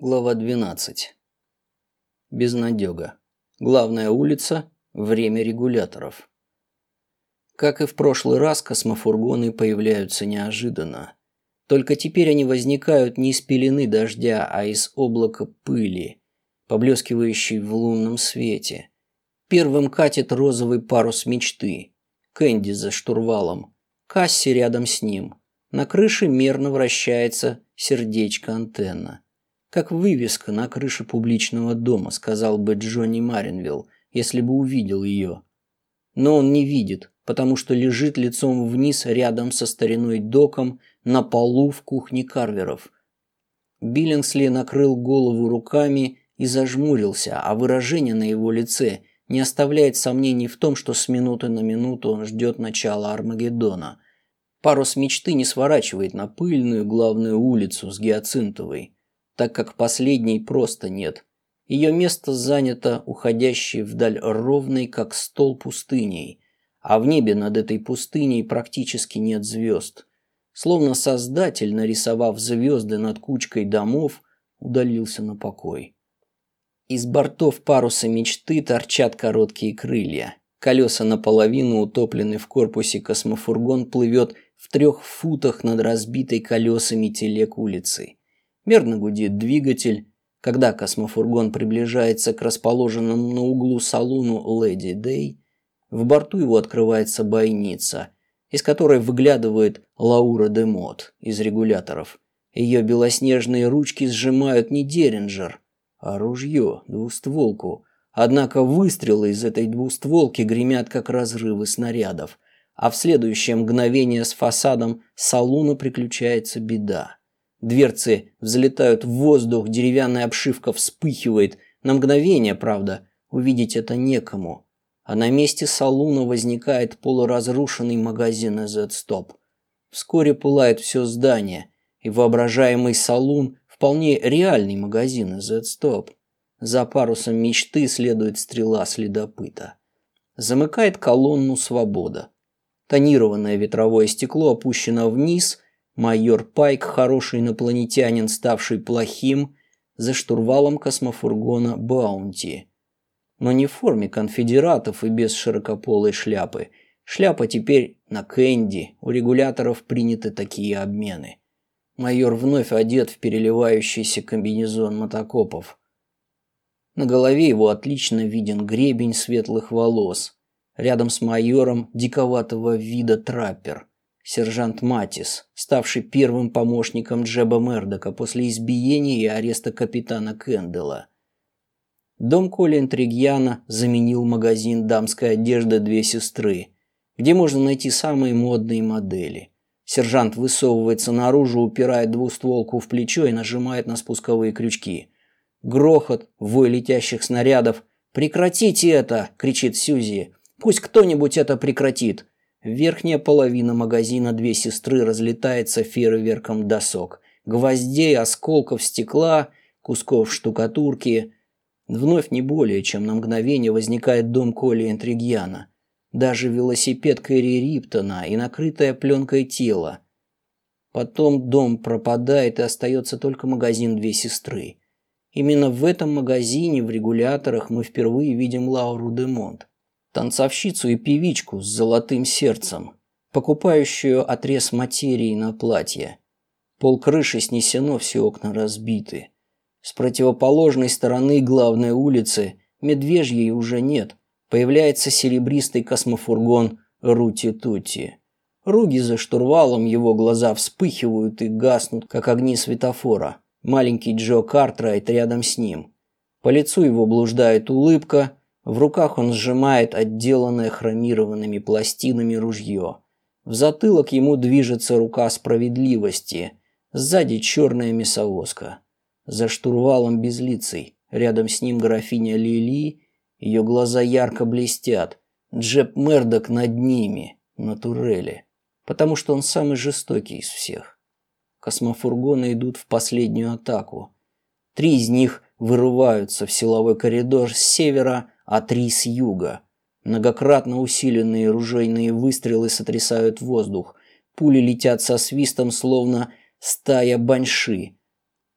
Глава 12. Безнадега. Главная улица. Время регуляторов. Как и в прошлый раз, космофургоны появляются неожиданно. Только теперь они возникают не из пелены дождя, а из облака пыли, поблескивающей в лунном свете. Первым катит розовый парус мечты. Кэнди за штурвалом. Касси рядом с ним. На крыше мерно вращается сердечко-антенна. Как вывеска на крыше публичного дома, сказал бы Джонни Маринвилл, если бы увидел ее. Но он не видит, потому что лежит лицом вниз рядом со стариной доком на полу в кухне Карверов. Биллингсли накрыл голову руками и зажмурился, а выражение на его лице не оставляет сомнений в том, что с минуты на минуту он ждет начала Армагеддона. Парус мечты не сворачивает на пыльную главную улицу с Гиацинтовой так как последней просто нет. Ее место занято уходящей вдаль ровной, как стол пустыней, а в небе над этой пустыней практически нет звезд. Словно Создатель, нарисовав звезды над кучкой домов, удалился на покой. Из бортов паруса мечты торчат короткие крылья. Колеса наполовину утоплены в корпусе, космофургон плывет в трех футах над разбитой колесами телег улицы. Мерно гудит двигатель. Когда космофургон приближается к расположенному на углу салуну Леди Дэй, в борту его открывается бойница, из которой выглядывает Лаура де Мот из регуляторов. Ее белоснежные ручки сжимают не Деринджер, а ружье, двустволку. Однако выстрелы из этой двустволки гремят, как разрывы снарядов, а в следующее мгновение с фасадом салуна приключается беда. Дверцы взлетают в воздух, деревянная обшивка вспыхивает. На мгновение, правда, увидеть это некому. А на месте салуна возникает полуразрушенный магазин Z-Stop. Вскоре пылает все здание, и воображаемый салун – вполне реальный магазин Z-Stop. За парусом мечты следует стрела следопыта. Замыкает колонну «Свобода». Тонированное ветровое стекло опущено вниз – Майор Пайк, хороший инопланетянин, ставший плохим, за штурвалом космофургона «Баунти». Но не в форме конфедератов и без широкополой шляпы. Шляпа теперь на Кэнди, у регуляторов приняты такие обмены. Майор вновь одет в переливающийся комбинезон мотокопов. На голове его отлично виден гребень светлых волос. Рядом с майором диковатого вида траппер сержант Матис, ставший первым помощником Джеба Мердока после избиения и ареста капитана Кэндела. Дом Коли Интригьяна заменил магазин дамской одежды «Две сестры», где можно найти самые модные модели. Сержант высовывается наружу, упирает двустволку в плечо и нажимает на спусковые крючки. Грохот, вой летящих снарядов. «Прекратите это!» – кричит Сьюзи. «Пусть кто-нибудь это прекратит!» Верхняя половина магазина «Две сестры» разлетается фейерверком досок, гвоздей, осколков стекла, кусков штукатурки. Вновь не более, чем на мгновение возникает дом Коли Энтригьяна. Даже велосипед Кэрри Риптона и накрытое пленкой тело. Потом дом пропадает и остается только магазин «Две сестры». Именно в этом магазине в регуляторах мы впервые видим Лауру Демонт танцовщицу и певичку с золотым сердцем, покупающую отрез материи на платье. Пол крыши снесено, все окна разбиты. С противоположной стороны главной улицы медвежьей уже нет. Появляется серебристый космофургон Рути-Тути. Руги за штурвалом, его глаза вспыхивают и гаснут, как огни светофора. Маленький Джо Картрайт рядом с ним. По лицу его блуждает улыбка, в руках он сжимает отделанное хромированными пластинами ружье. В затылок ему движется рука справедливости. Сзади черная мясовозка. За штурвалом безлицей. Рядом с ним графиня Лили. Ее глаза ярко блестят. Джеб Мердок над ними, на турели. Потому что он самый жестокий из всех. Космофургоны идут в последнюю атаку. Три из них вырываются в силовой коридор с севера, а три с юга. Многократно усиленные ружейные выстрелы сотрясают воздух. Пули летят со свистом, словно стая баньши.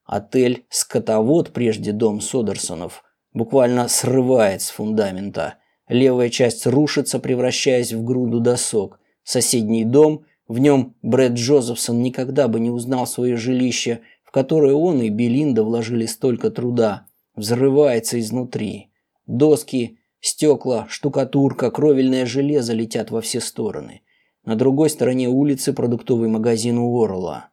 Отель «Скотовод», прежде дом Содерсонов, буквально срывает с фундамента. Левая часть рушится, превращаясь в груду досок. Соседний дом, в нем Брэд Джозефсон никогда бы не узнал свое жилище, в которое он и Белинда вложили столько труда, взрывается изнутри. Доски, стекла, штукатурка, кровельное железо летят во все стороны. На другой стороне улицы продуктовый магазин Уоррелла.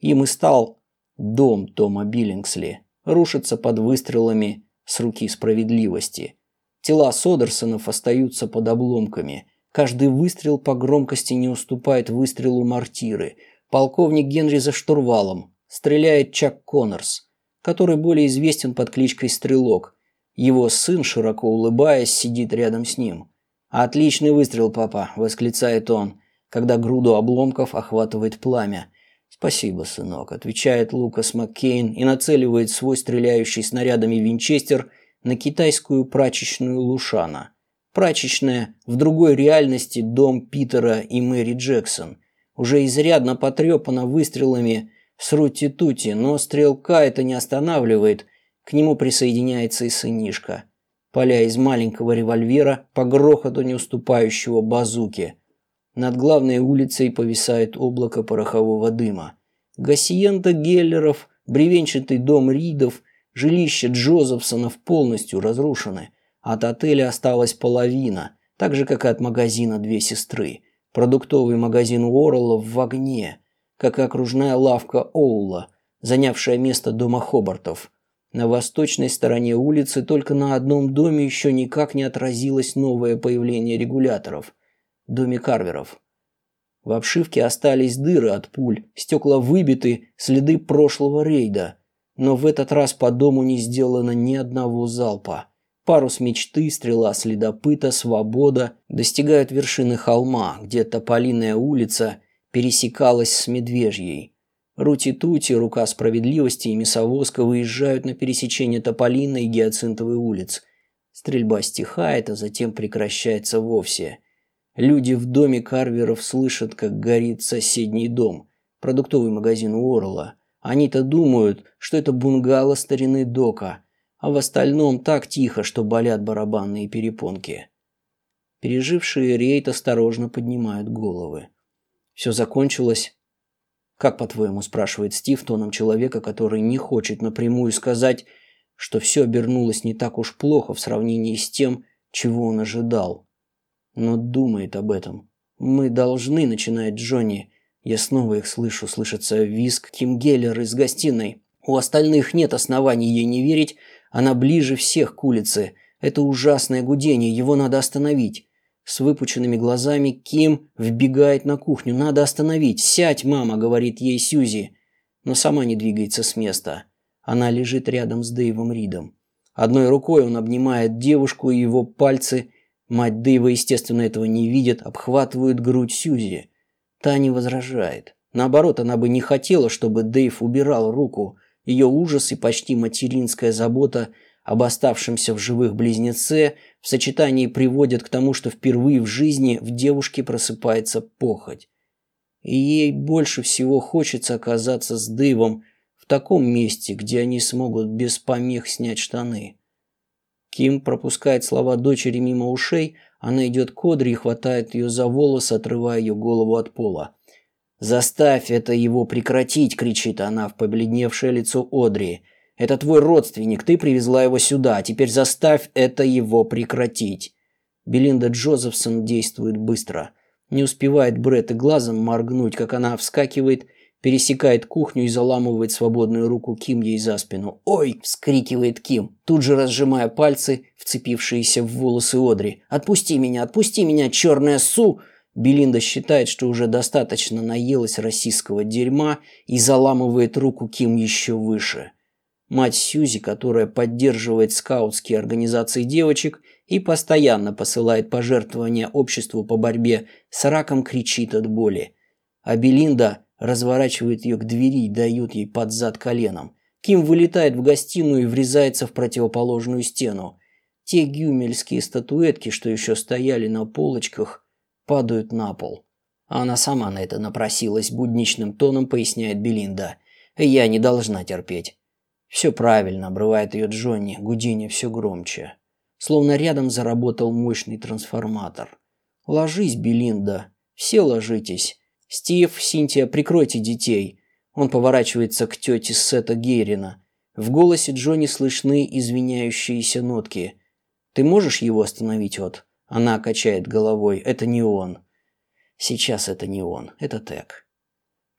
Им и стал дом Тома Биллингсли. Рушится под выстрелами с руки справедливости. Тела Содерсонов остаются под обломками. Каждый выстрел по громкости не уступает выстрелу мортиры. Полковник Генри за штурвалом. Стреляет Чак Коннорс, который более известен под кличкой Стрелок. Его сын, широко улыбаясь, сидит рядом с ним. «Отличный выстрел, папа!» – восклицает он, когда груду обломков охватывает пламя. «Спасибо, сынок», – отвечает Лукас Маккейн и нацеливает свой стреляющий снарядами винчестер на китайскую прачечную Лушана. Прачечная в другой реальности дом Питера и Мэри Джексон. Уже изрядно потрепана выстрелами с Рути-Тути, но стрелка это не останавливает. К нему присоединяется и сынишка – поля из маленького револьвера по грохоту не уступающего базуке. Над главной улицей повисает облако порохового дыма. Гассиента Геллеров, бревенчатый дом Ридов, жилище Джозефсонов полностью разрушены. От отеля осталась половина, так же, как и от магазина «Две сестры». Продуктовый магазин Уоррелла в огне, как и окружная лавка Оула, занявшая место дома Хобартов – на восточной стороне улицы только на одном доме еще никак не отразилось новое появление регуляторов – доме Карверов. В обшивке остались дыры от пуль, стекла выбиты, следы прошлого рейда. Но в этот раз по дому не сделано ни одного залпа. Парус мечты, стрела следопыта, свобода достигают вершины холма, где Тополиная улица пересекалась с Медвежьей. Рути-Тути, Рука Справедливости и Мясовозка выезжают на пересечение Тополиной и Гиацинтовой улиц. Стрельба стихает, а затем прекращается вовсе. Люди в доме Карверов слышат, как горит соседний дом, продуктовый магазин Уоррелла. Они-то думают, что это бунгало старины Дока, а в остальном так тихо, что болят барабанные перепонки. Пережившие рейд осторожно поднимают головы. Все закончилось «Как, по-твоему?» – спрашивает Стив тоном человека, который не хочет напрямую сказать, что все обернулось не так уж плохо в сравнении с тем, чего он ожидал. Но думает об этом. «Мы должны», – начинает Джонни. Я снова их слышу, слышится визг Ким Геллер из гостиной. У остальных нет оснований ей не верить, она ближе всех к улице. Это ужасное гудение, его надо остановить. С выпученными глазами Ким вбегает на кухню. «Надо остановить! Сядь, мама!» – говорит ей Сьюзи. Но сама не двигается с места. Она лежит рядом с Дэйвом Ридом. Одной рукой он обнимает девушку, и его пальцы, мать Дэйва, естественно, этого не видит, обхватывают грудь Сьюзи. Та не возражает. Наоборот, она бы не хотела, чтобы Дэйв убирал руку. Ее ужас и почти материнская забота об оставшемся в живых близнеце в сочетании приводят к тому, что впервые в жизни в девушке просыпается похоть. И ей больше всего хочется оказаться с Дэйвом в таком месте, где они смогут без помех снять штаны. Ким пропускает слова дочери мимо ушей, она идет к Одри и хватает ее за волосы, отрывая ее голову от пола. «Заставь это его прекратить!» – кричит она в побледневшее лицо Одри – это твой родственник, ты привезла его сюда, теперь заставь это его прекратить. Белинда Джозефсон действует быстро. Не успевает Бретт глазом моргнуть, как она вскакивает, пересекает кухню и заламывает свободную руку Ким ей за спину. «Ой!» – вскрикивает Ким, тут же разжимая пальцы, вцепившиеся в волосы Одри. «Отпусти меня! Отпусти меня, черная су!» Белинда считает, что уже достаточно наелась российского дерьма и заламывает руку Ким еще выше мать Сьюзи, которая поддерживает скаутские организации девочек и постоянно посылает пожертвования обществу по борьбе с раком, кричит от боли. А Белинда разворачивает ее к двери и дает ей под зад коленом. Ким вылетает в гостиную и врезается в противоположную стену. Те гюмельские статуэтки, что еще стояли на полочках, падают на пол. Она сама на это напросилась, будничным тоном поясняет Белинда. Я не должна терпеть. Все правильно, обрывает ее Джонни, гудение все громче. Словно рядом заработал мощный трансформатор. Ложись, Белинда. Все ложитесь. Стив, Синтия, прикройте детей. Он поворачивается к тете Сета Герина. В голосе Джонни слышны извиняющиеся нотки. «Ты можешь его остановить, от? Она качает головой. «Это не он». «Сейчас это не он. Это Тек».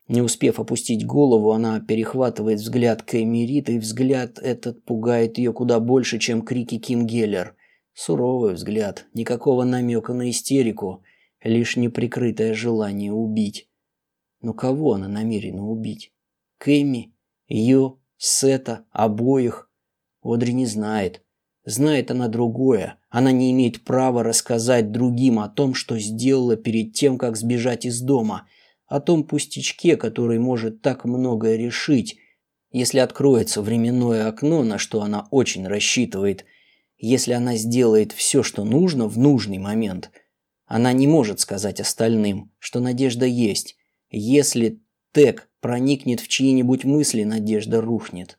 Не успев опустить голову, она перехватывает взгляд Кэми Рид, и взгляд этот пугает ее куда больше, чем крики Ким Геллер. Суровый взгляд, никакого намека на истерику, лишь неприкрытое желание убить. Но кого она намерена убить? Кэми? Ее? Сета? Обоих? Одри не знает. Знает она другое. Она не имеет права рассказать другим о том, что сделала перед тем, как сбежать из дома – о том пустячке, который может так многое решить, если откроется временное окно, на что она очень рассчитывает, если она сделает все, что нужно в нужный момент. Она не может сказать остальным, что надежда есть. Если Тек проникнет в чьи-нибудь мысли, надежда рухнет.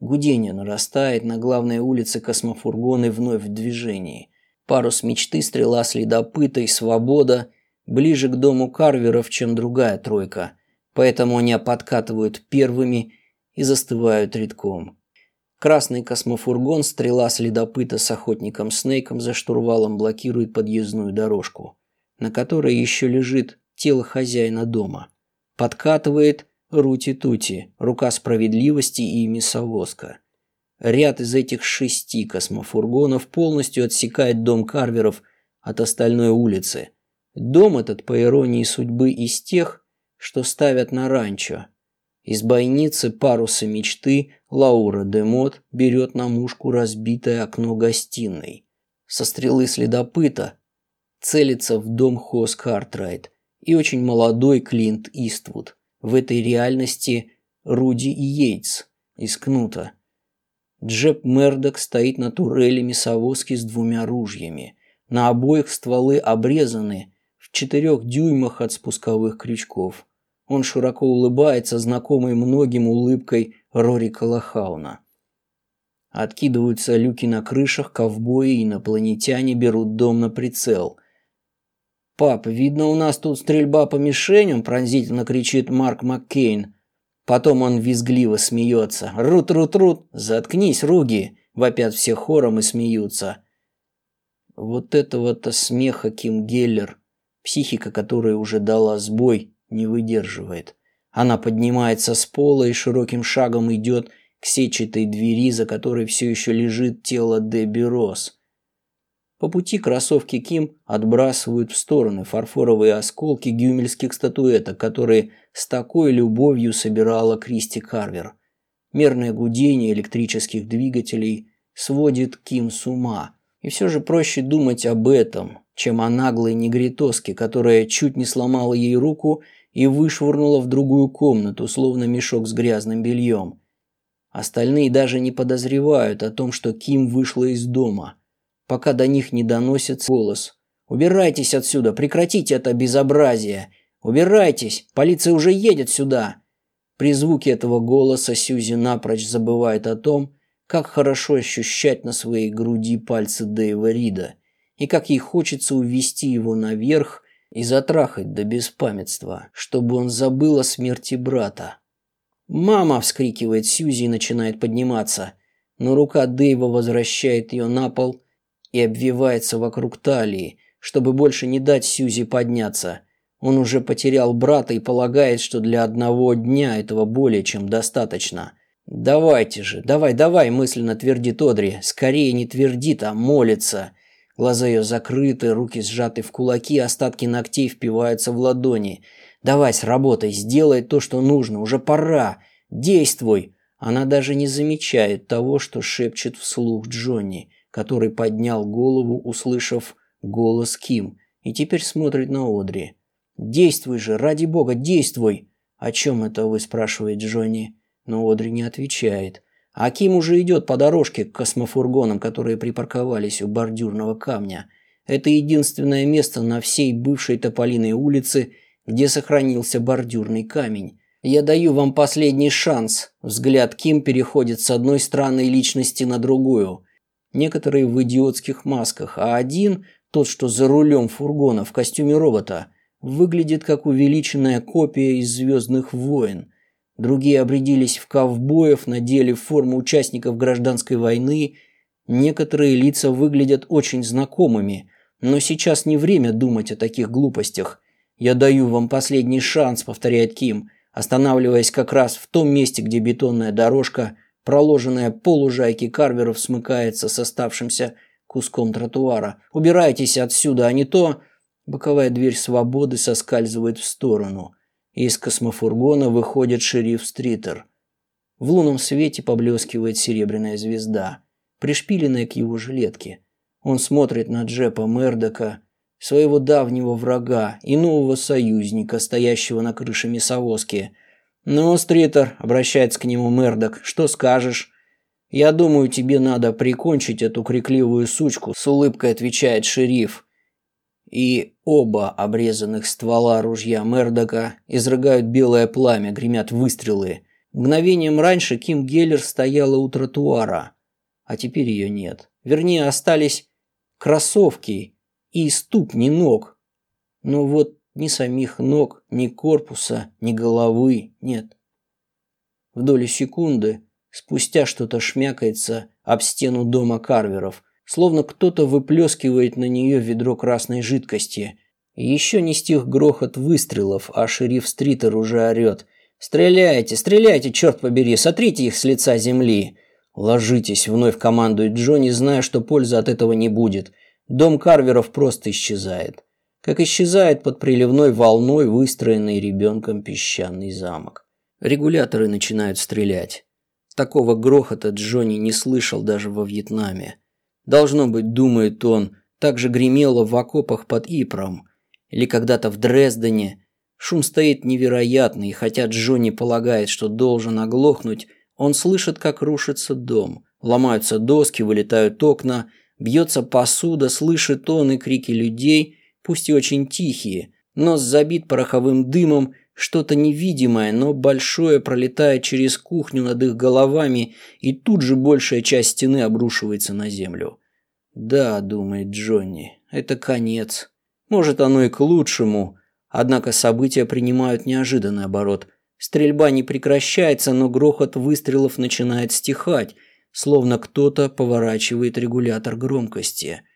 Гудение нарастает, на главной улице космофургоны вновь в движении. Парус мечты, стрела следопыта и свобода ближе к дому Карверов, чем другая тройка, поэтому они подкатывают первыми и застывают редком. Красный космофургон, стрела следопыта с охотником Снейком за штурвалом блокирует подъездную дорожку, на которой еще лежит тело хозяина дома. Подкатывает Рути-Тути, рука справедливости и мясовозка. Ряд из этих шести космофургонов полностью отсекает дом Карверов от остальной улицы – Дом этот, по иронии судьбы, из тех, что ставят на ранчо. Из бойницы паруса мечты Лаура Демот берет на мушку разбитое окно гостиной. Со стрелы следопыта целится в дом Хос Картрайт и очень молодой Клинт Иствуд. В этой реальности Руди и Йейтс из Кнута. Джеб Мердок стоит на турели мясовозки с двумя ружьями. На обоих стволы обрезаны – четырех дюймах от спусковых крючков. Он широко улыбается, знакомой многим улыбкой Рорика Лохауна. Откидываются люки на крышах, ковбои и инопланетяне берут дом на прицел. «Пап, видно, у нас тут стрельба по мишеням», – пронзительно кричит Марк Маккейн. Потом он визгливо смеется. «Рут-рут-рут! Заткнись, Руги!» – вопят все хором и смеются. Вот этого-то смеха Ким Геллер Психика, которая уже дала сбой, не выдерживает. Она поднимается с пола и широким шагом идет к сетчатой двери, за которой все еще лежит тело Дебби Росс. По пути кроссовки Ким отбрасывают в стороны фарфоровые осколки гюмельских статуэток, которые с такой любовью собирала Кристи Карвер. Мерное гудение электрических двигателей сводит Ким с ума. И все же проще думать об этом, чем о наглой негритоске, которая чуть не сломала ей руку и вышвырнула в другую комнату, словно мешок с грязным бельем. Остальные даже не подозревают о том, что Ким вышла из дома, пока до них не доносится голос. «Убирайтесь отсюда! Прекратите это безобразие! Убирайтесь! Полиция уже едет сюда!» При звуке этого голоса Сьюзи напрочь забывает о том, как хорошо ощущать на своей груди пальцы Дэйва Рида – и как ей хочется увести его наверх и затрахать до беспамятства, чтобы он забыл о смерти брата. «Мама!» – вскрикивает Сьюзи и начинает подниматься, но рука Дэйва возвращает ее на пол и обвивается вокруг талии, чтобы больше не дать Сьюзи подняться. Он уже потерял брата и полагает, что для одного дня этого более чем достаточно. «Давайте же, давай, давай!» – мысленно твердит Одри. Скорее не твердит, а молится – Глаза ее закрыты, руки сжаты в кулаки, остатки ногтей впиваются в ладони. «Давай, сработай, сделай то, что нужно, уже пора! Действуй!» Она даже не замечает того, что шепчет вслух Джонни, который поднял голову, услышав голос Ким, и теперь смотрит на Одри. «Действуй же, ради бога, действуй!» «О чем это вы?» – спрашивает Джонни. Но Одри не отвечает. Аким уже идет по дорожке к космофургонам, которые припарковались у бордюрного камня. Это единственное место на всей бывшей Тополиной улице, где сохранился бордюрный камень. «Я даю вам последний шанс». Взгляд Ким переходит с одной странной личности на другую. Некоторые в идиотских масках, а один, тот, что за рулем фургона в костюме робота, выглядит как увеличенная копия из «Звездных войн». Другие обрядились в ковбоев, надели форму участников гражданской войны. Некоторые лица выглядят очень знакомыми, но сейчас не время думать о таких глупостях. «Я даю вам последний шанс», — повторяет Ким, останавливаясь как раз в том месте, где бетонная дорожка, проложенная по лужайке Карверов, смыкается с оставшимся куском тротуара. «Убирайтесь отсюда, а не то...» Боковая дверь свободы соскальзывает в сторону. Из космофургона выходит шериф Стритер. В лунном свете поблескивает серебряная звезда, пришпиленная к его жилетке. Он смотрит на Джепа Мердока, своего давнего врага и нового союзника, стоящего на крыше мясовозки. «Ну, Стритер», — обращается к нему Мердок, — «что скажешь?» «Я думаю, тебе надо прикончить эту крикливую сучку», — с улыбкой отвечает шериф и оба обрезанных ствола ружья Мердока изрыгают белое пламя, гремят выстрелы. Мгновением раньше Ким Геллер стояла у тротуара, а теперь ее нет. Вернее, остались кроссовки и ступни ног. Но вот ни самих ног, ни корпуса, ни головы нет. В долю секунды спустя что-то шмякается об стену дома Карверов, словно кто-то выплескивает на нее ведро красной жидкости. Еще не стих грохот выстрелов, а шериф Стритер уже орет. «Стреляйте, стреляйте, черт побери, сотрите их с лица земли!» «Ложитесь», — вновь командует Джонни, зная, что пользы от этого не будет. Дом Карверов просто исчезает. Как исчезает под приливной волной выстроенный ребенком песчаный замок. Регуляторы начинают стрелять. Такого грохота Джонни не слышал даже во Вьетнаме. Должно быть, думает он, так же гремело в окопах под Ипром. Или когда-то в Дрездене. Шум стоит невероятный, и хотя Джонни полагает, что должен оглохнуть, он слышит, как рушится дом. Ломаются доски, вылетают окна, бьется посуда, слышит он и крики людей, пусть и очень тихие. Нос забит пороховым дымом, что-то невидимое, но большое пролетает через кухню над их головами, и тут же большая часть стены обрушивается на землю. «Да», — думает Джонни, — «это конец. Может, оно и к лучшему». Однако события принимают неожиданный оборот. Стрельба не прекращается, но грохот выстрелов начинает стихать, словно кто-то поворачивает регулятор громкости –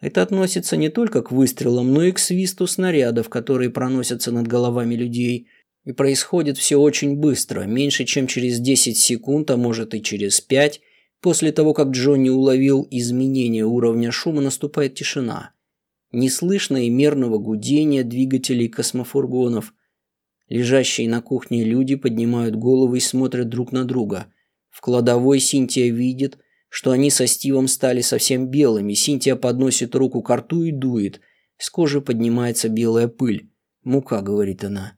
это относится не только к выстрелам, но и к свисту снарядов, которые проносятся над головами людей. И происходит все очень быстро, меньше чем через 10 секунд, а может и через 5. После того, как Джонни уловил изменение уровня шума, наступает тишина. Не слышно и мерного гудения двигателей космофургонов. Лежащие на кухне люди поднимают головы и смотрят друг на друга. В кладовой Синтия видит – что они со Стивом стали совсем белыми. Синтия подносит руку к рту и дует. С кожи поднимается белая пыль. «Мука», — говорит она.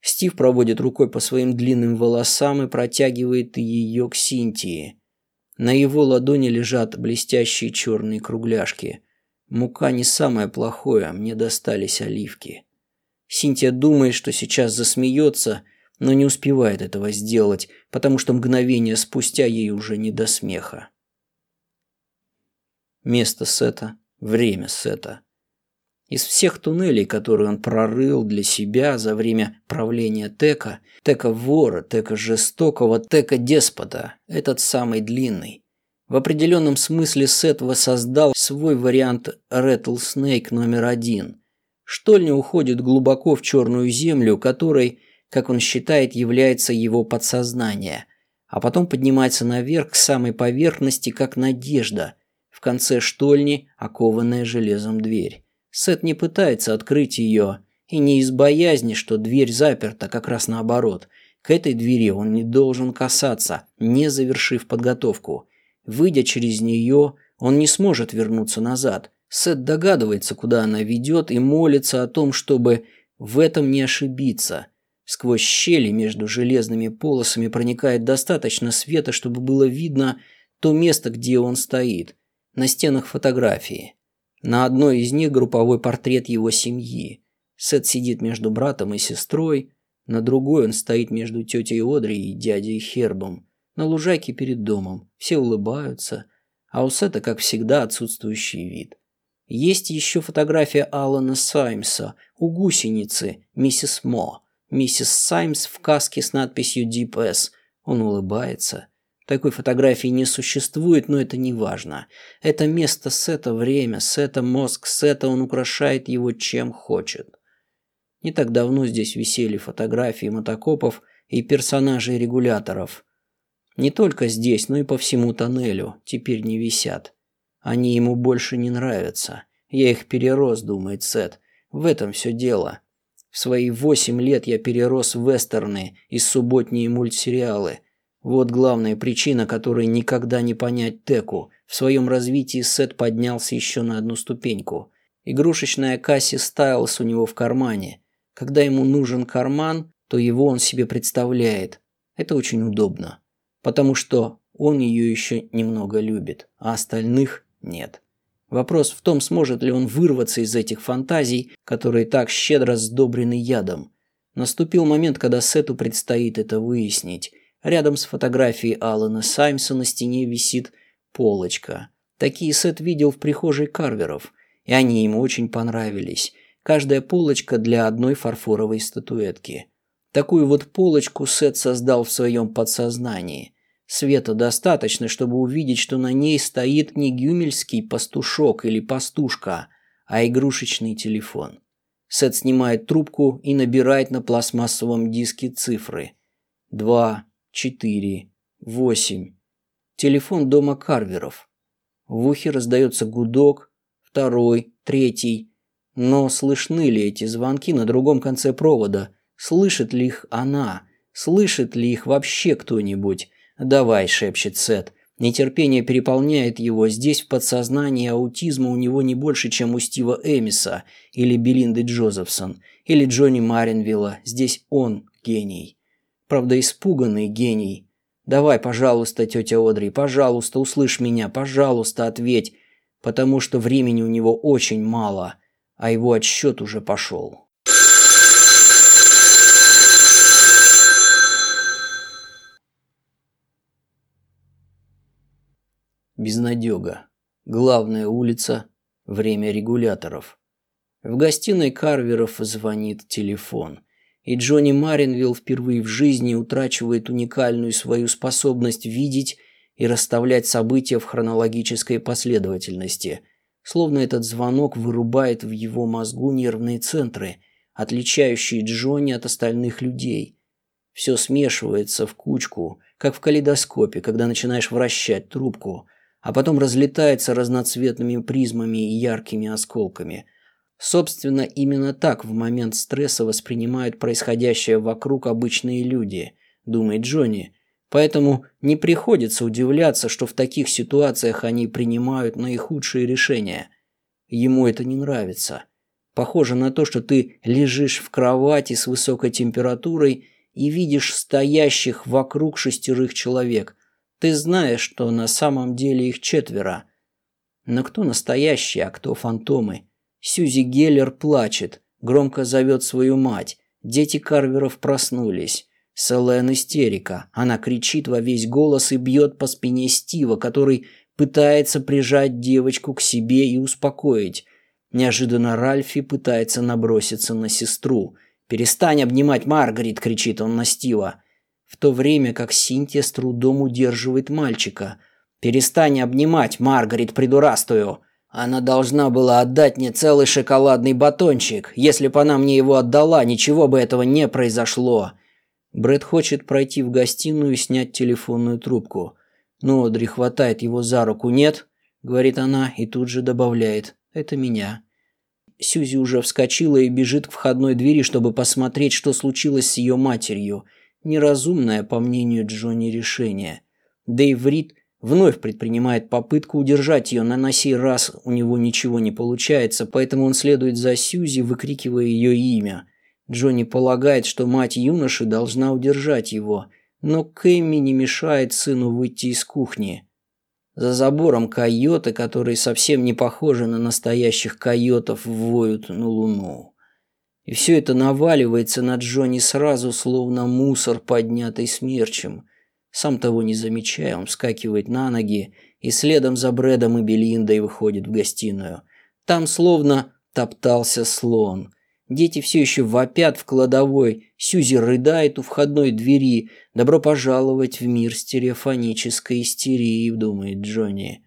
Стив проводит рукой по своим длинным волосам и протягивает ее к Синтии. На его ладони лежат блестящие черные кругляшки. Мука не самое плохое, мне достались оливки. Синтия думает, что сейчас засмеется, но не успевает этого сделать, потому что мгновение спустя ей уже не до смеха. Место сета, время сета. Из всех туннелей, которые он прорыл для себя за время правления Тека, Тека-вора, Тека-жестокого, Тека-деспота, этот самый длинный. В определенном смысле Сет воссоздал свой вариант Rattlesnake номер один. Штольня уходит глубоко в черную землю, которой – как он считает, является его подсознание, а потом поднимается наверх к самой поверхности, как надежда. В конце штольни окованная железом дверь. Сет не пытается открыть ее, и не из боязни, что дверь заперта, как раз наоборот. К этой двери он не должен касаться, не завершив подготовку. Выйдя через нее, он не сможет вернуться назад. Сет догадывается, куда она ведет, и молится о том, чтобы в этом не ошибиться – Сквозь щели между железными полосами проникает достаточно света, чтобы было видно то место, где он стоит. На стенах фотографии. На одной из них групповой портрет его семьи. Сет сидит между братом и сестрой. На другой он стоит между тетей Одри и дядей Хербом. На лужайке перед домом. Все улыбаются. А у Сета, как всегда, отсутствующий вид. Есть еще фотография Алана Саймса у гусеницы, миссис Мо. Миссис Саймс в каске с надписью Deep S. Он улыбается. Такой фотографии не существует, но это не важно. Это место Сета, время, Сета, мозг Сета, он украшает его чем хочет. Не так давно здесь висели фотографии мотокопов и персонажей регуляторов. Не только здесь, но и по всему тоннелю теперь не висят. Они ему больше не нравятся. Я их перерос, думает Сет. В этом все дело. В свои восемь лет я перерос вестерны и субботние мультсериалы. Вот главная причина, которой никогда не понять Теку. В своем развитии Сет поднялся еще на одну ступеньку. Игрушечная Касси Стайлс у него в кармане. Когда ему нужен карман, то его он себе представляет. Это очень удобно. Потому что он ее еще немного любит, а остальных нет. Вопрос в том, сможет ли он вырваться из этих фантазий, которые так щедро сдобрены ядом. Наступил момент, когда Сету предстоит это выяснить. Рядом с фотографией Алана Саймса на стене висит полочка. Такие Сет видел в прихожей Карверов, и они ему очень понравились. Каждая полочка для одной фарфоровой статуэтки. Такую вот полочку Сет создал в своем подсознании. Света достаточно, чтобы увидеть, что на ней стоит не гюмельский пастушок или пастушка, а игрушечный телефон. Сет снимает трубку и набирает на пластмассовом диске цифры. Два, четыре, восемь. Телефон дома Карверов. В ухе раздается гудок, второй, третий. Но слышны ли эти звонки на другом конце провода? Слышит ли их она? Слышит ли их вообще кто-нибудь? «Давай», – шепчет Сет. Нетерпение переполняет его. Здесь в подсознании аутизма у него не больше, чем у Стива Эмиса или Белинды Джозефсон или Джонни Маринвилла. Здесь он гений. Правда, испуганный гений. «Давай, пожалуйста, тетя Одри, пожалуйста, услышь меня, пожалуйста, ответь, потому что времени у него очень мало, а его отсчет уже пошел». Безнадега. Главная улица. Время регуляторов. В гостиной Карверов звонит телефон. И Джонни Маринвилл впервые в жизни утрачивает уникальную свою способность видеть и расставлять события в хронологической последовательности. Словно этот звонок вырубает в его мозгу нервные центры, отличающие Джонни от остальных людей. Все смешивается в кучку, как в калейдоскопе, когда начинаешь вращать трубку – а потом разлетается разноцветными призмами и яркими осколками. Собственно, именно так в момент стресса воспринимают происходящее вокруг обычные люди, думает Джонни. Поэтому не приходится удивляться, что в таких ситуациях они принимают наихудшие решения. Ему это не нравится. Похоже на то, что ты лежишь в кровати с высокой температурой и видишь стоящих вокруг шестерых человек – ты знаешь, что на самом деле их четверо. Но кто настоящие, а кто фантомы? Сьюзи Геллер плачет, громко зовет свою мать. Дети Карверов проснулись. Селен истерика. Она кричит во весь голос и бьет по спине Стива, который пытается прижать девочку к себе и успокоить. Неожиданно Ральфи пытается наброситься на сестру. «Перестань обнимать Маргарит!» – кричит он на Стива в то время как Синтия с трудом удерживает мальчика. «Перестань обнимать, Маргарет придурастую!» Она должна была отдать мне целый шоколадный батончик. Если бы она мне его отдала, ничего бы этого не произошло. Брэд хочет пройти в гостиную и снять телефонную трубку. Но Одри хватает его за руку. «Нет», — говорит она, и тут же добавляет. «Это меня». Сьюзи уже вскочила и бежит к входной двери, чтобы посмотреть, что случилось с ее матерью — Неразумное, по мнению Джонни, решение. Дэйв Рид вновь предпринимает попытку удержать ее, но на сей раз у него ничего не получается, поэтому он следует за Сьюзи, выкрикивая ее имя. Джонни полагает, что мать юноши должна удержать его, но Кэмми не мешает сыну выйти из кухни. За забором койоты, которые совсем не похожи на настоящих койотов, воют на луну. И все это наваливается на Джонни сразу, словно мусор, поднятый смерчем. Сам того не замечая, он вскакивает на ноги и следом за Брэдом и Белиндой выходит в гостиную. Там словно топтался слон. Дети все еще вопят в кладовой. Сьюзи рыдает у входной двери. «Добро пожаловать в мир стереофонической истерии», — думает Джонни.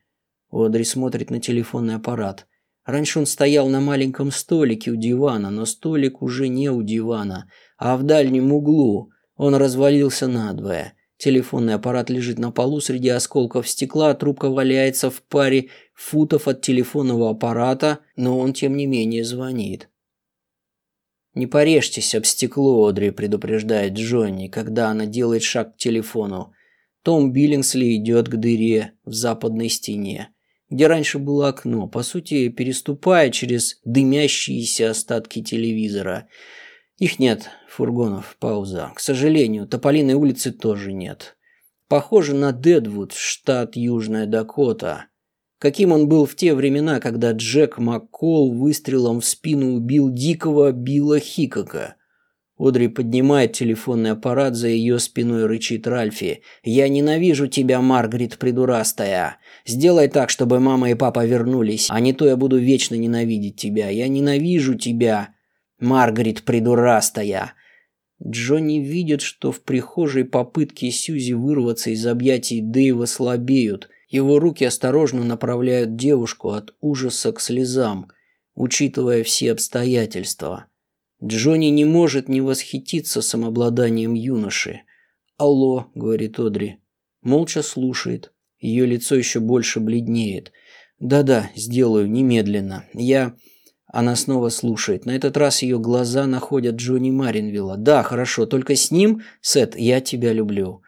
Одри смотрит на телефонный аппарат. Раньше он стоял на маленьком столике у дивана, но столик уже не у дивана, а в дальнем углу. Он развалился надвое. Телефонный аппарат лежит на полу среди осколков стекла, трубка валяется в паре футов от телефонного аппарата, но он, тем не менее, звонит. «Не порежьтесь об стекло, Одри», – предупреждает Джонни, когда она делает шаг к телефону. Том Биллингсли идет к дыре в западной стене, где раньше было окно, по сути, переступая через дымящиеся остатки телевизора. Их нет, фургонов, пауза. К сожалению, Тополиной улицы тоже нет. Похоже на Дедвуд, штат Южная Дакота. Каким он был в те времена, когда Джек Маккол выстрелом в спину убил дикого Билла Хикока. Одри поднимает телефонный аппарат, за ее спиной рычит Ральфи. «Я ненавижу тебя, Маргарет придурастая. Сделай так, чтобы мама и папа вернулись, а не то я буду вечно ненавидеть тебя. Я ненавижу тебя, Маргарет придурастая». Джонни видит, что в прихожей попытки Сьюзи вырваться из объятий Дэйва слабеют. Его руки осторожно направляют девушку от ужаса к слезам, учитывая все обстоятельства. Джонни не может не восхититься самообладанием юноши. «Алло», — говорит Одри. Молча слушает. Ее лицо еще больше бледнеет. «Да-да, сделаю, немедленно. Я...» Она снова слушает. На этот раз ее глаза находят Джонни Маринвилла. «Да, хорошо, только с ним, Сет, я тебя люблю».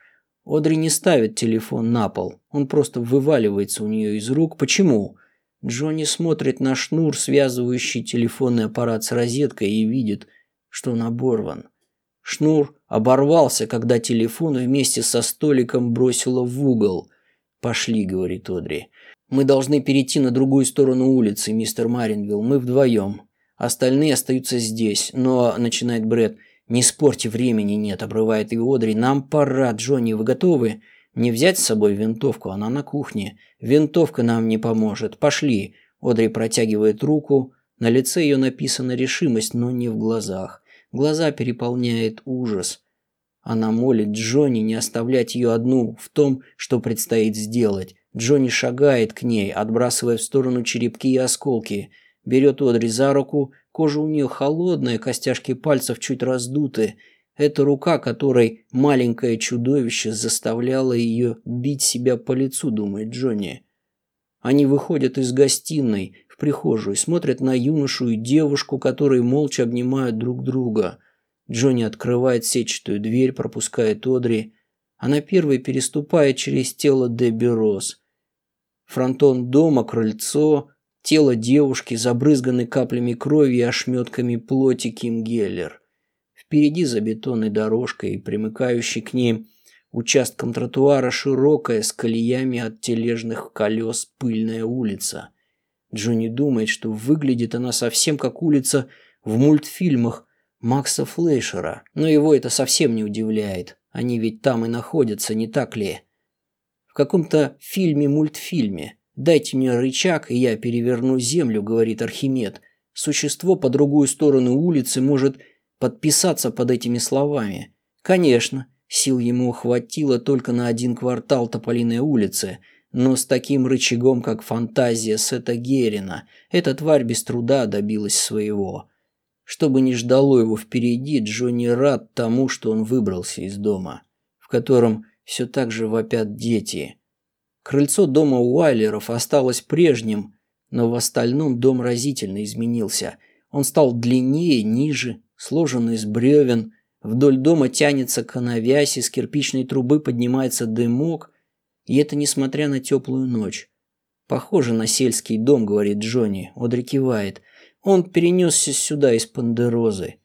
Одри не ставит телефон на пол. Он просто вываливается у нее из рук. Почему? Джонни смотрит на шнур, связывающий телефонный аппарат с розеткой, и видит, что он оборван. Шнур оборвался, когда телефон вместе со столиком бросило в угол. «Пошли», — говорит Одри. Мы должны перейти на другую сторону улицы, мистер Маринвилл. Мы вдвоем. Остальные остаются здесь. Но, начинает Брэд, не спорьте, времени нет, обрывает его Одри. Нам пора, Джонни, вы готовы? Не взять с собой винтовку, она на кухне. Винтовка нам не поможет. Пошли. Одри протягивает руку. На лице ее написана решимость, но не в глазах. Глаза переполняет ужас. Она молит Джонни не оставлять ее одну в том, что предстоит сделать. Джонни шагает к ней, отбрасывая в сторону черепки и осколки. Берет Одри за руку, кожа у нее холодная, костяшки пальцев чуть раздуты. Это рука, которой маленькое чудовище заставляло ее бить себя по лицу, думает Джонни. Они выходят из гостиной в прихожую, смотрят на юношу и девушку, которые молча обнимают друг друга. Джонни открывает сетчатую дверь, пропускает Одри. Она первой переступает через тело Дебби Росс. Фронтон дома, крыльцо, тело девушки, забрызганы каплями крови и ошметками плоти Ким Геллер. Впереди за бетонной дорожкой и примыкающей к ней участком тротуара широкая с колеями от тележных колес пыльная улица. Джонни думает, что выглядит она совсем как улица в мультфильмах Макса Флейшера, но его это совсем не удивляет. Они ведь там и находятся, не так ли? Каком-то фильме-мультфильме. «Дайте мне рычаг, и я переверну землю», — говорит Архимед. Существо по другую сторону улицы может подписаться под этими словами. Конечно, сил ему хватило только на один квартал Тополиной улицы, но с таким рычагом, как фантазия Сета Герина, эта тварь без труда добилась своего. Что бы ни ждало его впереди, Джонни рад тому, что он выбрался из дома, в котором все так же вопят дети. Крыльцо дома Уайлеров осталось прежним, но в остальном дом разительно изменился. Он стал длиннее, ниже, сложен из бревен. Вдоль дома тянется канавязь, из кирпичной трубы поднимается дымок. И это несмотря на теплую ночь. «Похоже на сельский дом», — говорит Джонни. Одри кивает. «Он перенесся сюда из Пандерозы».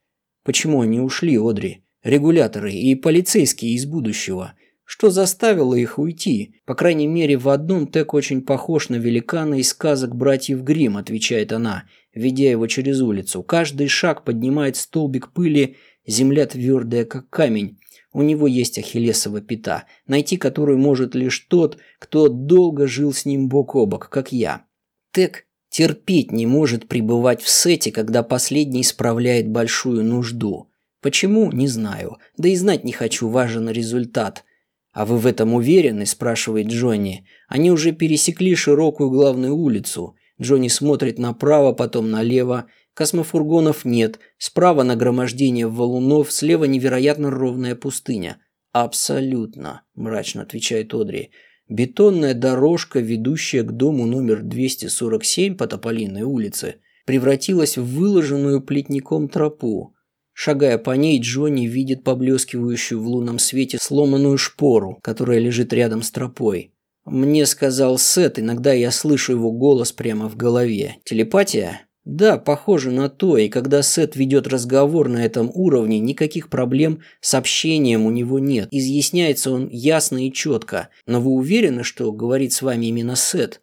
«Почему они ушли, Одри? Регуляторы и полицейские из будущего. Что заставило их уйти? По крайней мере, в одном Тек очень похож на великана из сказок братьев Гримм, отвечает она. ведя его через улицу. Каждый шаг поднимает столбик пыли, земля твердая, как камень. У него есть ахиллесова пята, найти которую может лишь тот, кто долго жил с ним бок о бок, как я. Тек терпеть не может пребывать в сете, когда последний справляет большую нужду. Почему, не знаю. Да и знать не хочу, важен результат. «А вы в этом уверены?» – спрашивает Джонни. Они уже пересекли широкую главную улицу. Джонни смотрит направо, потом налево. Космофургонов нет. Справа нагромождение валунов, слева невероятно ровная пустыня. «Абсолютно», – мрачно отвечает Одри. Бетонная дорожка, ведущая к дому номер 247 по Тополиной улице, превратилась в выложенную плетником тропу. Шагая по ней, Джонни видит поблескивающую в лунном свете сломанную шпору, которая лежит рядом с тропой. Мне сказал Сет, иногда я слышу его голос прямо в голове. Телепатия? Да, похоже на то, и когда Сет ведет разговор на этом уровне, никаких проблем с общением у него нет. Изъясняется он ясно и четко. Но вы уверены, что говорит с вами именно Сет?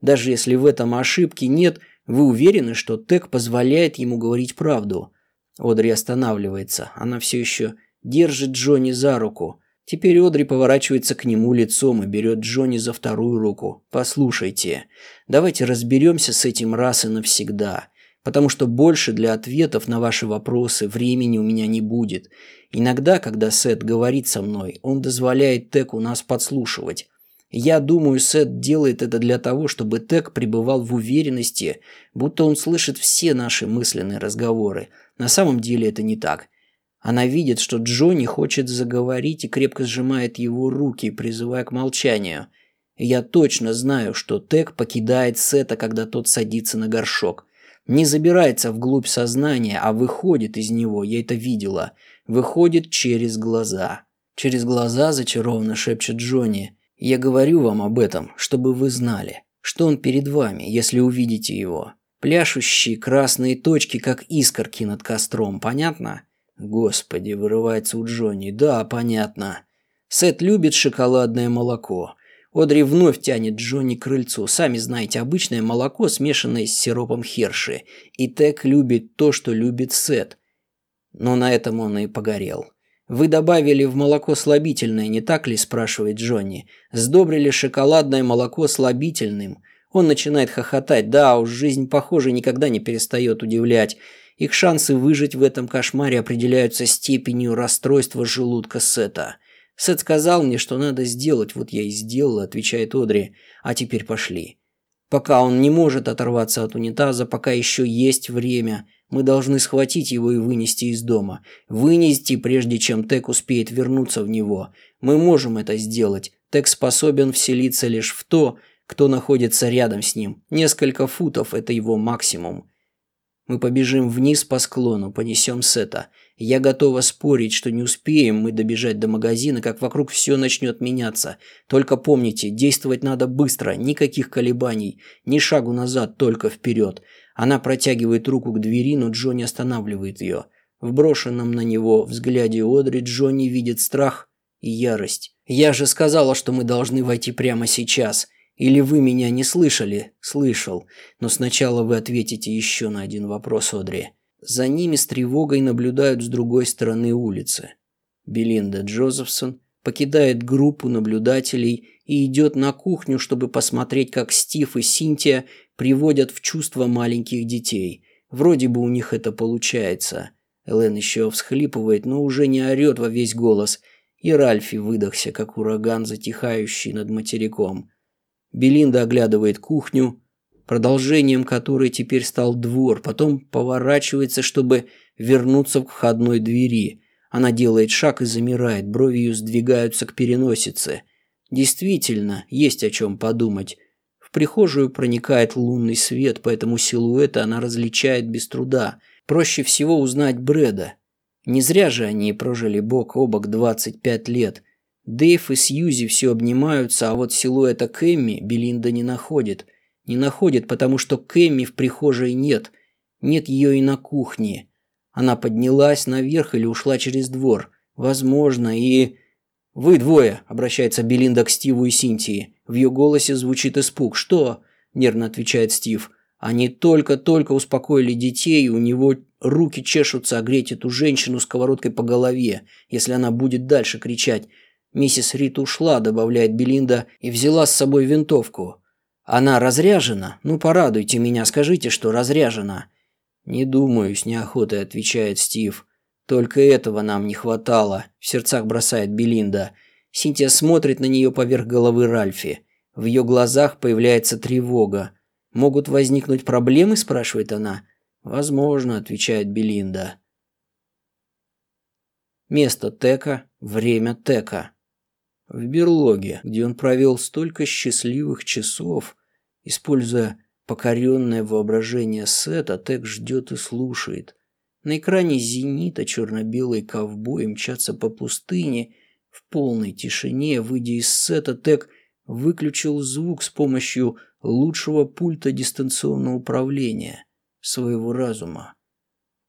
Даже если в этом ошибки нет, вы уверены, что Тек позволяет ему говорить правду? Одри останавливается. Она все еще держит Джонни за руку. Теперь Одри поворачивается к нему лицом и берет Джонни за вторую руку. «Послушайте, давайте разберемся с этим раз и навсегда, потому что больше для ответов на ваши вопросы времени у меня не будет. Иногда, когда Сет говорит со мной, он дозволяет Теку нас подслушивать. Я думаю, Сет делает это для того, чтобы Тек пребывал в уверенности, будто он слышит все наши мысленные разговоры. На самом деле это не так. Она видит, что Джонни хочет заговорить и крепко сжимает его руки, призывая к молчанию. Я точно знаю, что Тек покидает Сета, когда тот садится на горшок. Не забирается вглубь сознания, а выходит из него, я это видела. Выходит через глаза. Через глаза зачарованно шепчет Джонни. Я говорю вам об этом, чтобы вы знали, что он перед вами, если увидите его. Пляшущие красные точки, как искорки над костром, понятно? Господи, вырывается у Джонни. Да, понятно. Сет любит шоколадное молоко. Одри вновь тянет Джонни к крыльцу. Сами знаете, обычное молоко, смешанное с сиропом Херши. И Тек любит то, что любит Сет. Но на этом он и погорел. «Вы добавили в молоко слабительное, не так ли?» – спрашивает Джонни. «Сдобрили шоколадное молоко слабительным. Он начинает хохотать. Да уж, жизнь, похоже, никогда не перестает удивлять. Их шансы выжить в этом кошмаре определяются степенью расстройства желудка Сета. Сет сказал мне, что надо сделать, вот я и сделала, отвечает Одри. А теперь пошли. Пока он не может оторваться от унитаза, пока еще есть время, мы должны схватить его и вынести из дома. Вынести, прежде чем Тек успеет вернуться в него. Мы можем это сделать. Тек способен вселиться лишь в то, кто находится рядом с ним. Несколько футов – это его максимум. Мы побежим вниз по склону, понесем Сета. Я готова спорить, что не успеем мы добежать до магазина, как вокруг все начнет меняться. Только помните, действовать надо быстро, никаких колебаний, ни шагу назад, только вперед. Она протягивает руку к двери, но Джонни останавливает ее. В брошенном на него взгляде Одри Джонни видит страх и ярость. «Я же сказала, что мы должны войти прямо сейчас. Или вы меня не слышали? Слышал. Но сначала вы ответите еще на один вопрос, Одри. За ними с тревогой наблюдают с другой стороны улицы. Белинда Джозефсон покидает группу наблюдателей и идет на кухню, чтобы посмотреть, как Стив и Синтия приводят в чувство маленьких детей. Вроде бы у них это получается. Элен еще всхлипывает, но уже не орет во весь голос. И Ральфи выдохся, как ураган, затихающий над материком. Белинда оглядывает кухню, продолжением которой теперь стал двор, потом поворачивается, чтобы вернуться к входной двери. Она делает шаг и замирает, брови ее сдвигаются к переносице. Действительно, есть о чем подумать. В прихожую проникает лунный свет, поэтому силуэты она различает без труда. Проще всего узнать Брэда. Не зря же они прожили бок о бок 25 лет – Дэйв и Сьюзи все обнимаются, а вот силуэта Кэмми Белинда не находит. Не находит, потому что Кэмми в прихожей нет. Нет ее и на кухне. Она поднялась наверх или ушла через двор. Возможно, и... «Вы двое», — обращается Белинда к Стиву и Синтии. В ее голосе звучит испуг. «Что?» — нервно отвечает Стив. Они только-только успокоили детей, и у него руки чешутся огреть эту женщину сковородкой по голове, если она будет дальше кричать. Миссис Рит ушла, добавляет Белинда, и взяла с собой винтовку. Она разряжена? Ну, порадуйте меня, скажите, что разряжена. Не думаю, с неохотой отвечает Стив. Только этого нам не хватало, в сердцах бросает Белинда. Синтия смотрит на нее поверх головы Ральфи. В ее глазах появляется тревога. «Могут возникнуть проблемы?» – спрашивает она. «Возможно», – отвечает Белинда. Место Тека, время Тека. В берлоге, где он провел столько счастливых часов, используя покоренное воображение Сета, Тек ждет и слушает. На экране зенита черно-белые ковбои мчатся по пустыне в полной тишине. Выйдя из Сета, Тек выключил звук с помощью лучшего пульта дистанционного управления своего разума.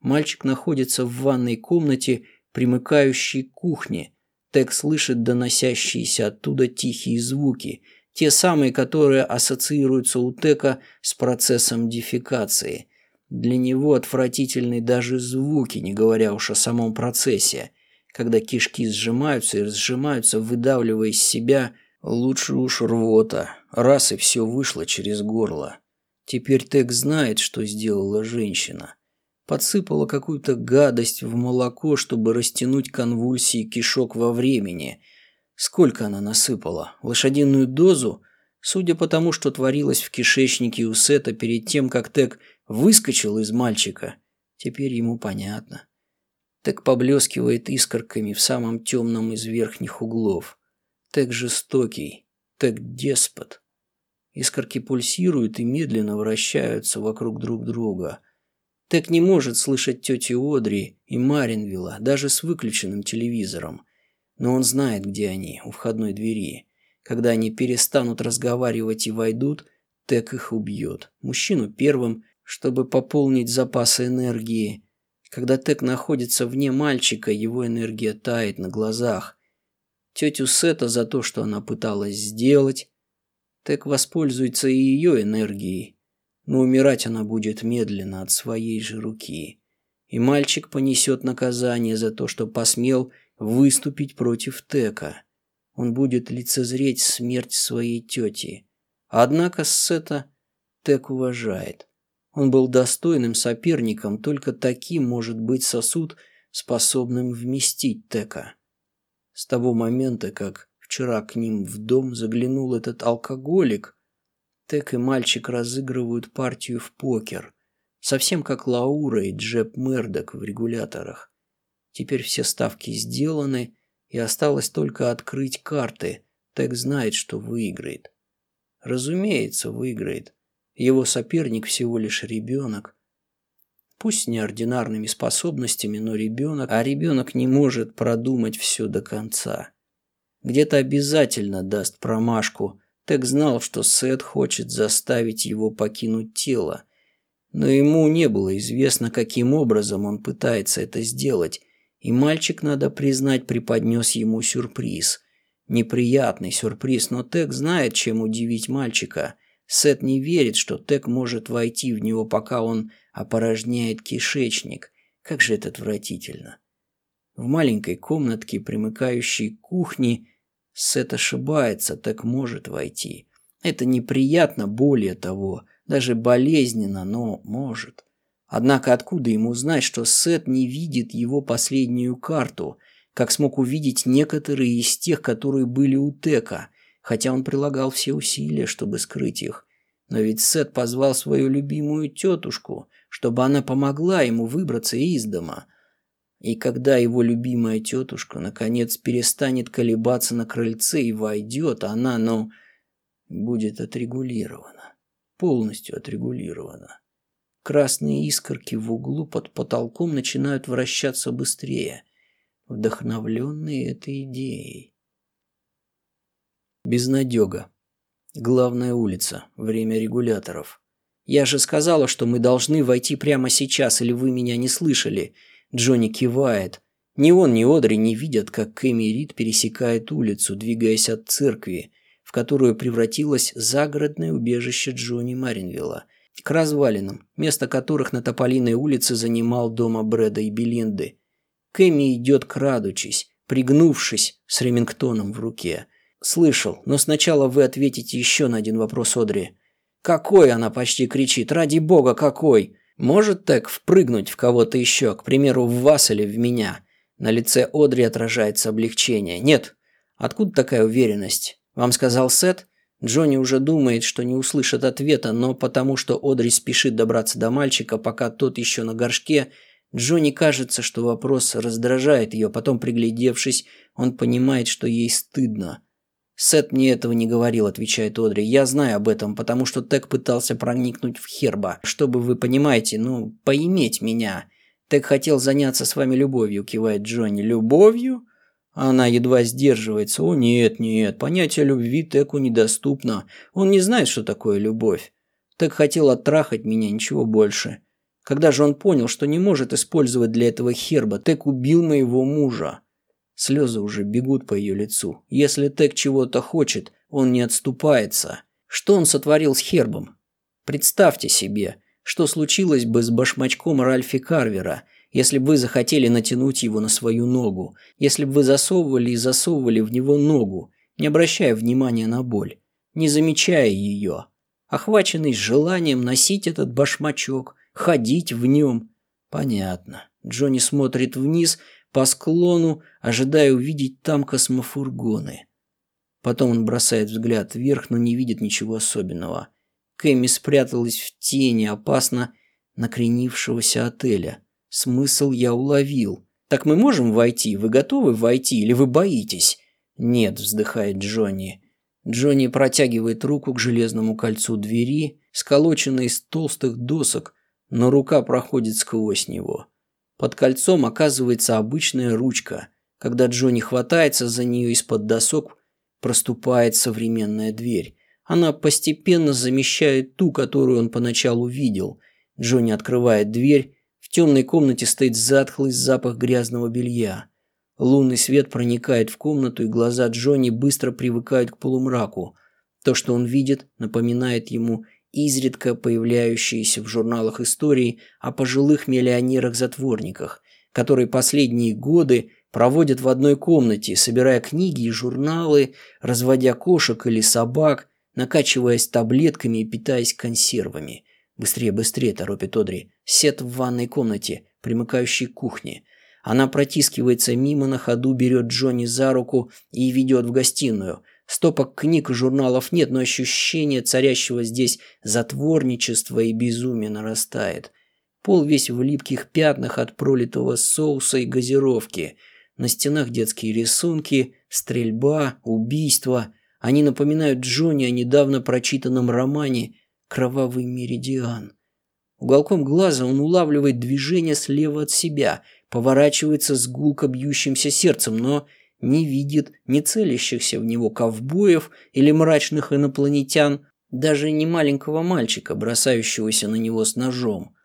Мальчик находится в ванной комнате, примыкающей к кухне. Тек слышит доносящиеся оттуда тихие звуки, те самые, которые ассоциируются у Тека с процессом дефекации. Для него отвратительны даже звуки, не говоря уж о самом процессе, когда кишки сжимаются и разжимаются, выдавливая из себя Лучше уж рвота, раз и все вышло через горло. Теперь Тек знает, что сделала женщина. Подсыпала какую-то гадость в молоко, чтобы растянуть конвульсии кишок во времени. Сколько она насыпала? Лошадиную дозу? Судя по тому, что творилось в кишечнике у Сета перед тем, как Тек выскочил из мальчика, теперь ему понятно. Тек поблескивает искорками в самом темном из верхних углов. Так жестокий, так деспот. Искорки пульсируют и медленно вращаются вокруг друг друга. Так не может слышать тети Одри и Маринвилла, даже с выключенным телевизором. Но он знает, где они, у входной двери. Когда они перестанут разговаривать и войдут, Тек их убьет. Мужчину первым, чтобы пополнить запасы энергии. Когда Тек находится вне мальчика, его энергия тает на глазах – тетю Сета за то, что она пыталась сделать. Тек воспользуется и ее энергией, но умирать она будет медленно от своей же руки. И мальчик понесет наказание за то, что посмел выступить против Тека. Он будет лицезреть смерть своей тети. Однако Сета Тек уважает. Он был достойным соперником, только таким может быть сосуд, способным вместить Тека. С того момента, как вчера к ним в дом заглянул этот алкоголик, Тек и мальчик разыгрывают партию в покер, совсем как Лаура и Джеб Мердок в регуляторах. Теперь все ставки сделаны, и осталось только открыть карты. Тек знает, что выиграет. Разумеется, выиграет. Его соперник всего лишь ребенок, Пусть с неординарными способностями, но ребенок, а ребенок не может продумать все до конца. Где-то обязательно даст промашку. Тек знал, что Сет хочет заставить его покинуть тело. Но ему не было известно, каким образом он пытается это сделать, и мальчик, надо признать, преподнес ему сюрприз. Неприятный сюрприз, но Тек знает, чем удивить мальчика. Сет не верит, что Тек может войти в него, пока он опорожняет кишечник. Как же это отвратительно. В маленькой комнатке, примыкающей к кухне, Сет ошибается, так может войти. Это неприятно, более того, даже болезненно, но может. Однако откуда ему знать, что Сет не видит его последнюю карту, как смог увидеть некоторые из тех, которые были у Тека, хотя он прилагал все усилия, чтобы скрыть их. Но ведь Сет позвал свою любимую тетушку, чтобы она помогла ему выбраться из дома. И когда его любимая тетушка наконец перестанет колебаться на крыльце и войдет, она, ну, будет отрегулирована. Полностью отрегулирована. Красные искорки в углу под потолком начинают вращаться быстрее, вдохновленные этой идеей. Безнадега. Главная улица. Время регуляторов. «Я же сказала, что мы должны войти прямо сейчас, или вы меня не слышали?» Джонни кивает. Ни он, ни Одри не видят, как Кэми Рид пересекает улицу, двигаясь от церкви, в которую превратилось загородное убежище Джонни Маринвилла. к развалинам, место которых на Тополиной улице занимал дома Брэда и Белинды. Кэми идет крадучись, пригнувшись с ремингтоном в руке. «Слышал, но сначала вы ответите еще на один вопрос Одри». «Какой?» – она почти кричит. «Ради бога, какой?» «Может так впрыгнуть в кого-то еще, к примеру, в вас или в меня?» На лице Одри отражается облегчение. «Нет. Откуда такая уверенность? Вам сказал Сет?» Джонни уже думает, что не услышит ответа, но потому что Одри спешит добраться до мальчика, пока тот еще на горшке, Джонни кажется, что вопрос раздражает ее, потом, приглядевшись, он понимает, что ей стыдно. «Сет мне этого не говорил», – отвечает Одри. «Я знаю об этом, потому что Тек пытался проникнуть в Херба. Чтобы вы понимаете, ну, поиметь меня. Тек хотел заняться с вами любовью», – кивает Джонни. «Любовью?» Она едва сдерживается. «О, нет, нет, понятие любви Теку недоступно. Он не знает, что такое любовь. Тек хотел оттрахать меня, ничего больше. Когда же он понял, что не может использовать для этого Херба, Тек убил моего мужа». Слезы уже бегут по ее лицу. Если Тек чего-то хочет, он не отступается. Что он сотворил с Хербом? Представьте себе, что случилось бы с башмачком Ральфи Карвера – если бы вы захотели натянуть его на свою ногу, если бы вы засовывали и засовывали в него ногу, не обращая внимания на боль, не замечая ее, охваченный желанием носить этот башмачок, ходить в нем. Понятно. Джонни смотрит вниз по склону, ожидая увидеть там космофургоны. Потом он бросает взгляд вверх, но не видит ничего особенного. Кэми спряталась в тени опасно накренившегося отеля. Смысл я уловил. Так мы можем войти? Вы готовы войти или вы боитесь? Нет, вздыхает Джонни. Джонни протягивает руку к железному кольцу двери, сколоченной из толстых досок, но рука проходит сквозь него. Под кольцом оказывается обычная ручка. Когда Джонни хватается за нее из-под досок, проступает современная дверь. Она постепенно замещает ту, которую он поначалу видел. Джонни открывает дверь темной комнате стоит затхлый запах грязного белья. Лунный свет проникает в комнату, и глаза Джонни быстро привыкают к полумраку. То, что он видит, напоминает ему изредка появляющиеся в журналах истории о пожилых миллионерах-затворниках, которые последние годы проводят в одной комнате, собирая книги и журналы, разводя кошек или собак, накачиваясь таблетками и питаясь консервами – «Быстрее, быстрее!» – торопит Одри. «Сет в ванной комнате, примыкающей к кухне». Она протискивается мимо, на ходу берет Джонни за руку и ведет в гостиную. Стопок книг и журналов нет, но ощущение царящего здесь затворничества и безумия нарастает. Пол весь в липких пятнах от пролитого соуса и газировки. На стенах детские рисунки, стрельба, убийства. Они напоминают Джонни о недавно прочитанном романе кровавый меридиан. Уголком глаза он улавливает движение слева от себя, поворачивается с гулко бьющимся сердцем, но не видит ни целящихся в него ковбоев или мрачных инопланетян, даже не маленького мальчика, бросающегося на него с ножом,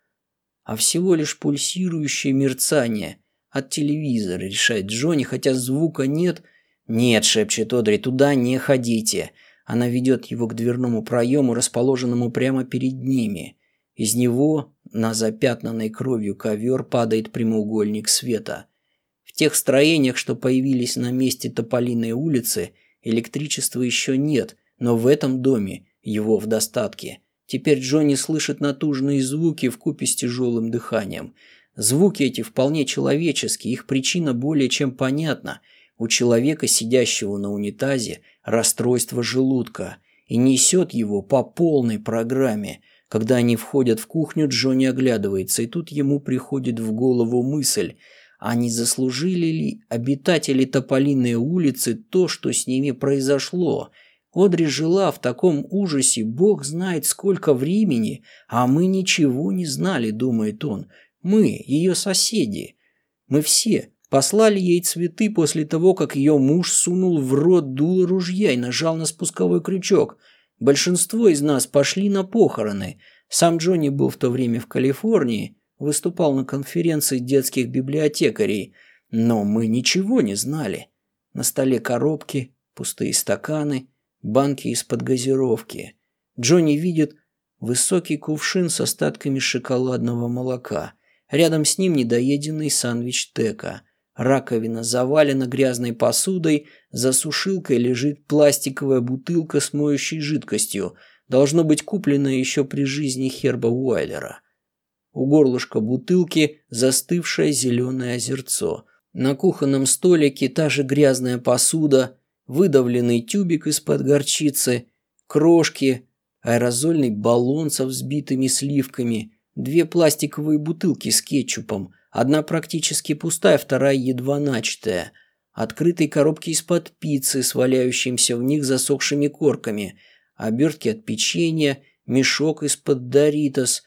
а всего лишь пульсирующее мерцание от телевизора, решает Джонни, хотя звука нет. «Нет», — шепчет Одри, — «туда не ходите». Она ведет его к дверному проему, расположенному прямо перед ними. Из него на запятнанной кровью ковер падает прямоугольник света. Тех строениях, что появились на месте Тополиной улицы, электричества еще нет, но в этом доме его в достатке. Теперь Джонни слышит натужные звуки в купе с тяжелым дыханием. Звуки эти вполне человеческие, их причина более чем понятна – у человека, сидящего на унитазе, расстройство желудка и несет его по полной программе. Когда они входят в кухню, Джонни оглядывается, и тут ему приходит в голову мысль, а не заслужили ли обитатели Тополиной улицы то, что с ними произошло? Одри жила в таком ужасе, бог знает сколько времени, а мы ничего не знали, думает он. Мы, ее соседи. Мы все, Послали ей цветы после того, как ее муж сунул в рот дуло ружья и нажал на спусковой крючок. Большинство из нас пошли на похороны. Сам Джонни был в то время в Калифорнии, выступал на конференции детских библиотекарей. Но мы ничего не знали. На столе коробки, пустые стаканы, банки из-под газировки. Джонни видит Высокий кувшин с остатками шоколадного молока. Рядом с ним недоеденный сандвич Тека. Раковина завалена грязной посудой, за сушилкой лежит пластиковая бутылка с моющей жидкостью, должно быть купленная еще при жизни Херба Уайлера. У горлышка бутылки застывшее зеленое озерцо. На кухонном столике та же грязная посуда, выдавленный тюбик из-под горчицы, крошки, аэрозольный баллон со взбитыми сливками, две пластиковые бутылки с кетчупом, Одна практически пустая, вторая едва начатая. Открытые коробки из-под пиццы с валяющимися в них засохшими корками. Обертки от печенья, мешок из-под Доритос,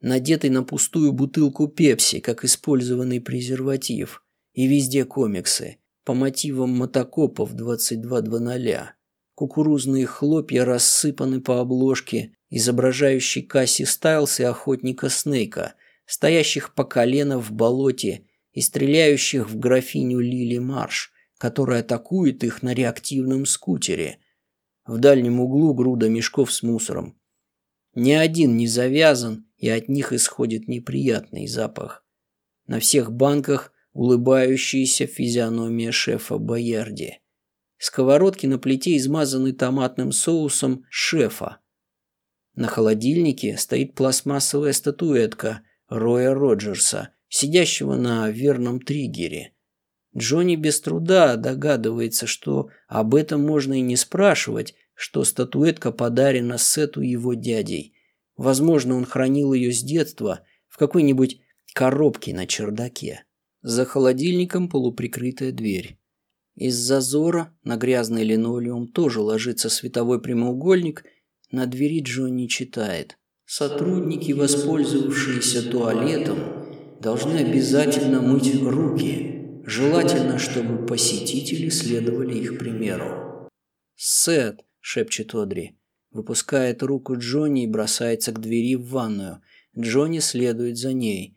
надетый на пустую бутылку пепси, как использованный презерватив. И везде комиксы. По мотивам мотокопов 22.00. Кукурузные хлопья рассыпаны по обложке, изображающей Касси Стайлс и охотника Снейка – стоящих по колено в болоте и стреляющих в графиню Лили Марш, которая атакует их на реактивном скутере. В дальнем углу груда мешков с мусором. Ни один не завязан, и от них исходит неприятный запах. На всех банках улыбающаяся физиономия шефа Боярди. Сковородки на плите измазаны томатным соусом шефа. На холодильнике стоит пластмассовая статуэтка Роя Роджерса, сидящего на верном триггере. Джонни без труда догадывается, что об этом можно и не спрашивать, что статуэтка подарена Сету его дядей. Возможно, он хранил ее с детства в какой-нибудь коробке на чердаке. За холодильником полуприкрытая дверь. Из зазора на грязный линолеум тоже ложится световой прямоугольник, на двери Джонни читает – Сотрудники, воспользовавшиеся туалетом, должны обязательно мыть руки. Желательно, чтобы посетители следовали их примеру. «Сет!» – шепчет Одри. Выпускает руку Джонни и бросается к двери в ванную. Джонни следует за ней.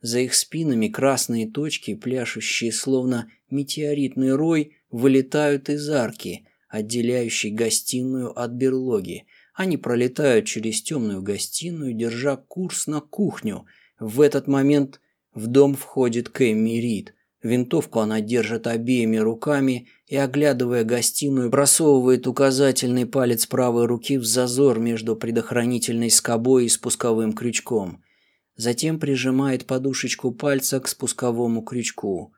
За их спинами красные точки, пляшущие словно метеоритный рой, вылетают из арки, отделяющей гостиную от берлоги – они пролетают через темную гостиную, держа курс на кухню. В этот момент в дом входит Кэмми Рид. Винтовку она держит обеими руками и, оглядывая гостиную, просовывает указательный палец правой руки в зазор между предохранительной скобой и спусковым крючком. Затем прижимает подушечку пальца к спусковому крючку.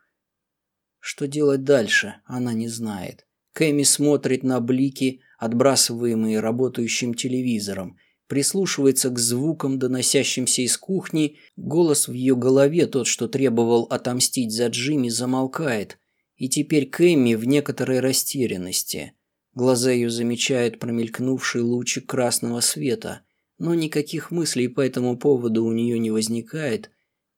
Что делать дальше, она не знает. Кэми смотрит на блики, отбрасываемые работающим телевизором, прислушивается к звукам, доносящимся из кухни, голос в ее голове, тот, что требовал отомстить за Джимми, замолкает, и теперь Кэмми в некоторой растерянности. Глаза ее замечают промелькнувший лучик красного света, но никаких мыслей по этому поводу у нее не возникает.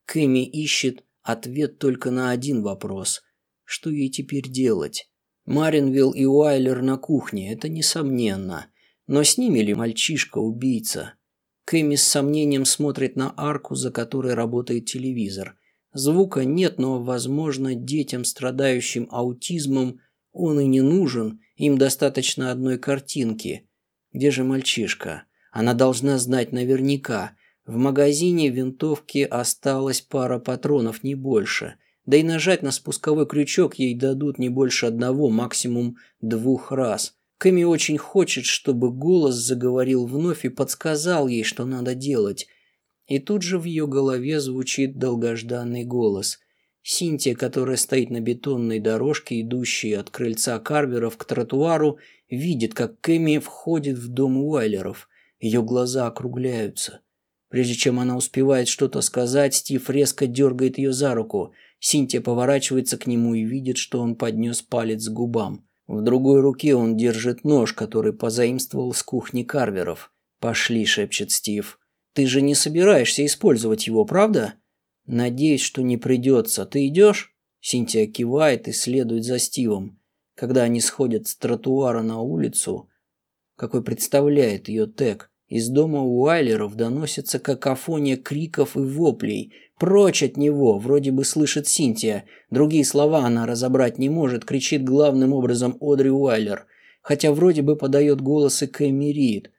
Кэми ищет ответ только на один вопрос. Что ей теперь делать? Маринвилл и Уайлер на кухне, это несомненно. Но с ними ли мальчишка-убийца? Кэми с сомнением смотрит на арку, за которой работает телевизор. Звука нет, но, возможно, детям, страдающим аутизмом, он и не нужен, им достаточно одной картинки. Где же мальчишка? Она должна знать наверняка. В магазине винтовки осталась пара патронов, не больше. Да и нажать на спусковой крючок ей дадут не больше одного, максимум двух раз. Кэми очень хочет, чтобы голос заговорил вновь и подсказал ей, что надо делать. И тут же в ее голове звучит долгожданный голос. Синтия, которая стоит на бетонной дорожке, идущей от крыльца Карверов к тротуару, видит, как Кэми входит в дом Уайлеров. Ее глаза округляются. Прежде чем она успевает что-то сказать, Стив резко дергает ее за руку – Синтия поворачивается к нему и видит, что он поднес палец к губам. В другой руке он держит нож, который позаимствовал с кухни Карверов. «Пошли», — шепчет Стив. «Ты же не собираешься использовать его, правда?» «Надеюсь, что не придется. Ты идешь?» Синтия кивает и следует за Стивом. Когда они сходят с тротуара на улицу, какой представляет ее Тек, из дома Уайлеров доносится какофония криков и воплей. «Прочь от него!» – вроде бы слышит Синтия. Другие слова она разобрать не может, кричит главным образом Одри Уайлер. Хотя вроде бы подает голос и Кэмми Рид.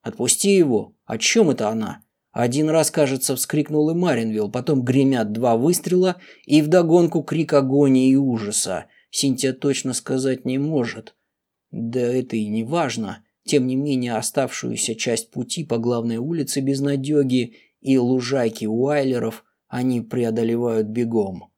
«Отпусти его! О чем это она?» Один раз, кажется, вскрикнул и Маринвилл, потом гремят два выстрела и вдогонку крик агонии и ужаса. Синтия точно сказать не может. Да это и не важно. Тем не менее, оставшуюся часть пути по главной улице Безнадеги и лужайки Уайлеров они преодолевают бегом.